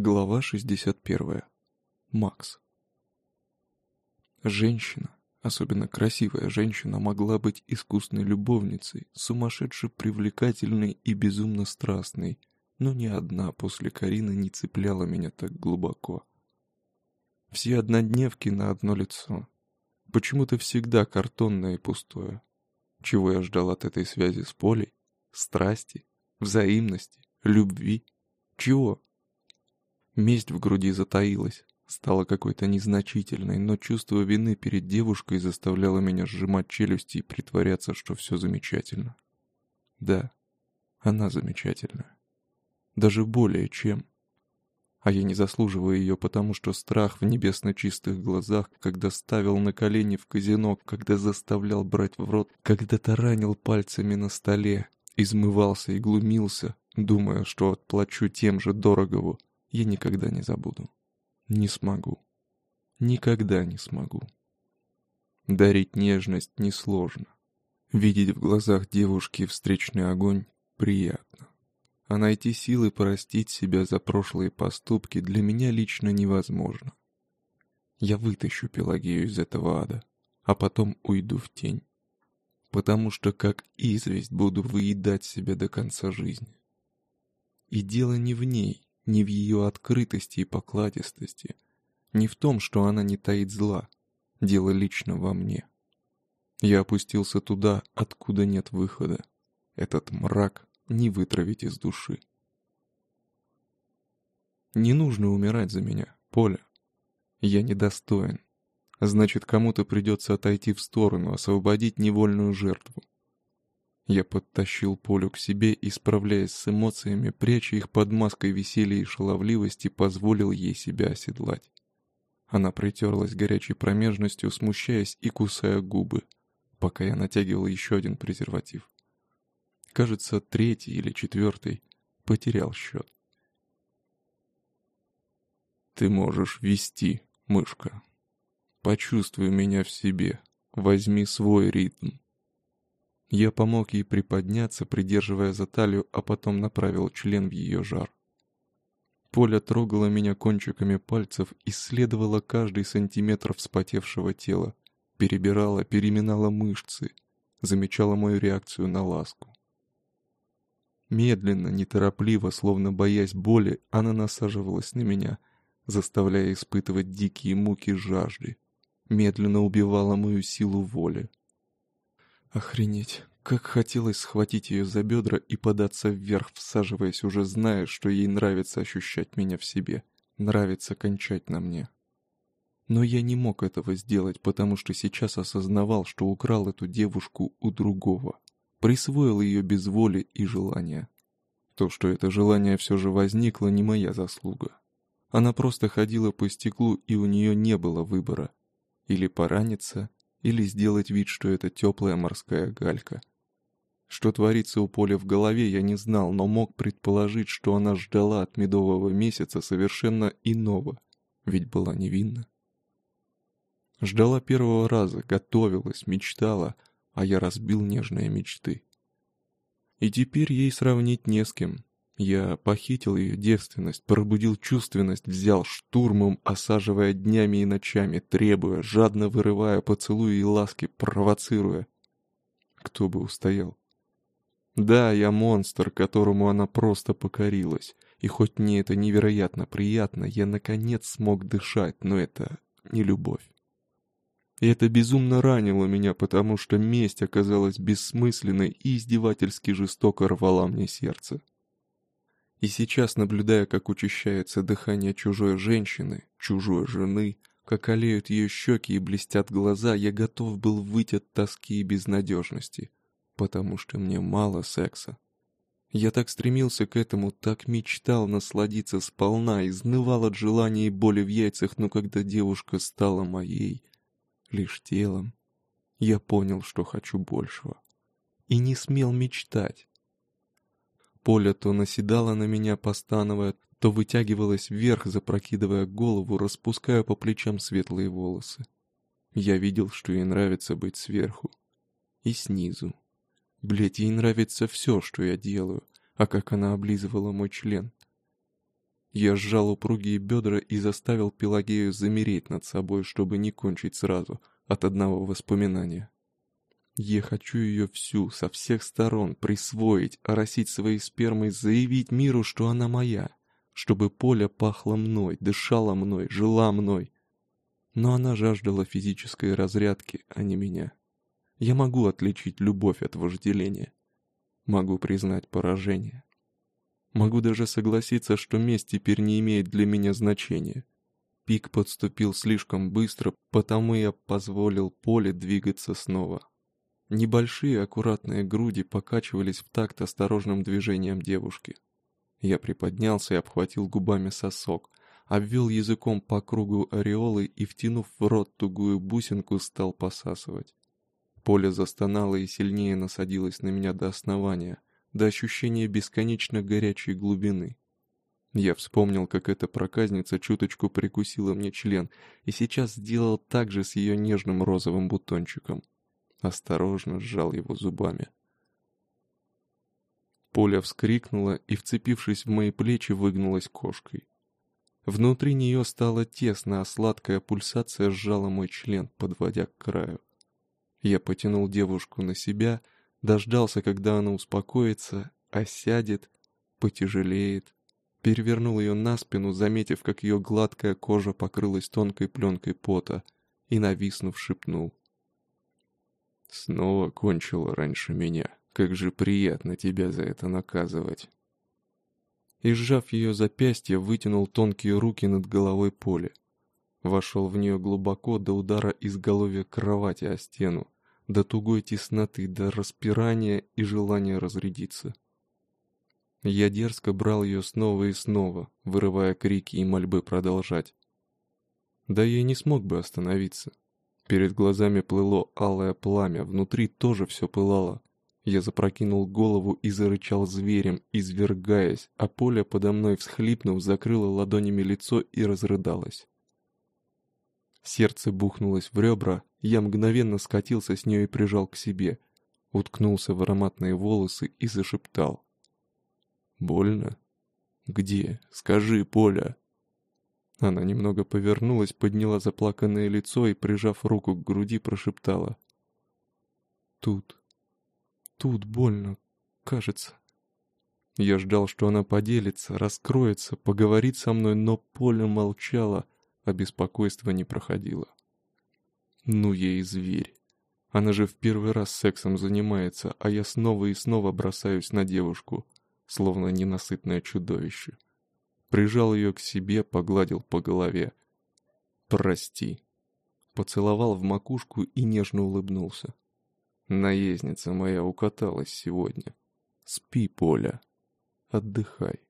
Глава 61. Макс. Женщина, особенно красивая женщина, могла быть искусной любовницей, сумасшедше привлекательной и безумно страстной, но ни одна после Карины не цепляла меня так глубоко. Все однодневки на одно лицо. Почему-то всегда картонное и пустое. Чего я ждал от этой связи с Полей? Страсти? Взаимности? Любви? Чего? Месть в груди затаилась, стала какой-то незначительной, но чувство вины перед девушкой заставляло меня сжимать челюсти и притворяться, что все замечательно. Да, она замечательная. Даже более чем. А я не заслуживаю ее, потому что страх в небесно чистых глазах, когда ставил на колени в казино, когда заставлял брать в рот, когда таранил пальцами на столе, измывался и глумился, думая, что отплачу тем же дорогову, я никогда не забуду. Не смогу. Никогда не смогу. Дарить нежность несложно. Видеть в глазах девушки встречный огонь приятно. А найти силы простить себя за прошлые поступки для меня лично невозможно. Я вытащу Пелагею из этого ада, а потом уйду в тень. Потому что как известь буду выедать себя до конца жизни. И дело не в ней, не в ее открытости и покладистости, не в том, что она не таит зла, дело лично во мне. Я опустился туда, откуда нет выхода. Этот мрак не вытравить из души. Не нужно умирать за меня, Поля. Я недостоин. Значит, кому-то придется отойти в сторону, освободить невольную жертву. Я подтащил Полю к себе и, справляясь с эмоциями, пряча их под маской веселья и шаловливости, позволил ей себя оседлать. Она притерлась горячей промежностью, смущаясь и кусая губы, пока я натягивал еще один презерватив. Кажется, третий или четвертый потерял счет. «Ты можешь вести, мышка. Почувствуй меня в себе. Возьми свой ритм. Я помог ей приподняться, придерживая за талию, а потом направил член в ее жар. Поля трогала меня кончиками пальцев, исследовала каждый сантиметр вспотевшего тела, перебирала, переминала мышцы, замечала мою реакцию на ласку. Медленно, неторопливо, словно боясь боли, она насаживалась на меня, заставляя испытывать дикие муки жажды, медленно убивала мою силу воли. Охренеть, как хотелось схватить ее за бедра и податься вверх, всаживаясь, уже зная, что ей нравится ощущать меня в себе, нравится кончать на мне. Но я не мог этого сделать, потому что сейчас осознавал, что украл эту девушку у другого, присвоил ее без воли и желания. То, что это желание все же возникло, не моя заслуга. Она просто ходила по стеклу, и у нее не было выбора. Или пораниться, или сделать вид, что это теплая морская галька. Что творится у Поля в голове, я не знал, но мог предположить, что она ждала от медового месяца совершенно иного, ведь была невинна. Ждала первого раза, готовилась, мечтала, а я разбил нежные мечты. И теперь ей сравнить не с кем, я похитил ее девственность, пробудил чувственность, взял штурмом, осаживая днями и ночами, требуя, жадно вырывая поцелуи и ласки, провоцируя. Кто бы устоял? Да, я монстр, которому она просто покорилась. И хоть мне это невероятно приятно, я наконец смог дышать, но это не любовь. И это безумно ранило меня, потому что месть оказалась бессмысленной и издевательски жестоко рвала мне сердце. И сейчас, наблюдая, как учащается дыхание чужой женщины, чужой жены, как олеют ее щеки и блестят глаза, я готов был выйти от тоски и безнадежности, потому что мне мало секса. Я так стремился к этому, так мечтал насладиться сполна, изнывал от желания и боли в яйцах, но когда девушка стала моей, лишь телом, я понял, что хочу большего. И не смел мечтать. Поля то наседала на меня, постановая, то вытягивалась вверх, запрокидывая голову, распуская по плечам светлые волосы. Я видел, что ей нравится быть сверху. И снизу. Блять, ей нравится все, что я делаю, а как она облизывала мой член. Я сжал упругие бедра и заставил Пелагею замереть над собой, чтобы не кончить сразу, от одного воспоминания. Я хочу ее всю, со всех сторон, присвоить, оросить своей спермой, заявить миру, что она моя, чтобы поле пахло мной, дышало мной, жила мной. Но она жаждала физической разрядки, а не меня. Я могу отличить любовь от вожделения. Могу признать поражение. Могу даже согласиться, что месть теперь не имеет для меня значения. Пик подступил слишком быстро, потому я позволил поле двигаться снова. Небольшие аккуратные груди покачивались в такт осторожным движением девушки. Я приподнялся и обхватил губами сосок, обвел языком по кругу ореолы и, втянув в рот тугую бусинку, стал посасывать. Поле застонало и сильнее насадилось на меня до основания, до ощущения бесконечно горячей глубины. Я вспомнил, как эта проказница чуточку прикусила мне член, и сейчас сделал так же с ее нежным розовым бутончиком. Осторожно сжал его зубами. Поля вскрикнула и, вцепившись в мои плечи, выгнулась кошкой. Внутри нее стало тесно, а сладкая пульсация сжала мой член, подводя к краю. Я потянул девушку на себя, дождался, когда она успокоится, осядет, потяжелеет, перевернул ее на спину, заметив, как ее гладкая кожа покрылась тонкой пленкой пота, и, нависнув, шепнул. «Снова кончила раньше меня. Как же приятно тебя за это наказывать!» И, сжав ее запястье, вытянул тонкие руки над головой Поли. Вошел в нее глубоко до удара изголовья кровати о стену, до тугой тесноты, до распирания и желания разрядиться. Я дерзко брал ее снова и снова, вырывая крики и мольбы продолжать. Да я не смог бы остановиться. Перед глазами плыло алое пламя, внутри тоже все пылало. Я запрокинул голову и зарычал зверем, извергаясь, а поле подо мной, всхлипнув, закрыло ладонями лицо и разрыдалось. Сердце бухнулось в ребра, я мгновенно скатился с нее и прижал к себе, уткнулся в ароматные волосы и зашептал. «Больно? Где? Скажи, Поля!» Она немного повернулась, подняла заплаканное лицо и, прижав руку к груди, прошептала. «Тут. Тут больно, кажется». Я ждал, что она поделится, раскроется, поговорит со мной, но Поля молчала, а беспокойство не проходило. Ну ей зверь. Она же в первый раз сексом занимается, а я снова и снова бросаюсь на девушку, словно ненасытное чудовище. Прижал ее к себе, погладил по голове. «Прости». Поцеловал в макушку и нежно улыбнулся. Наездница моя укаталась сегодня. Спи, Поля. Отдыхай.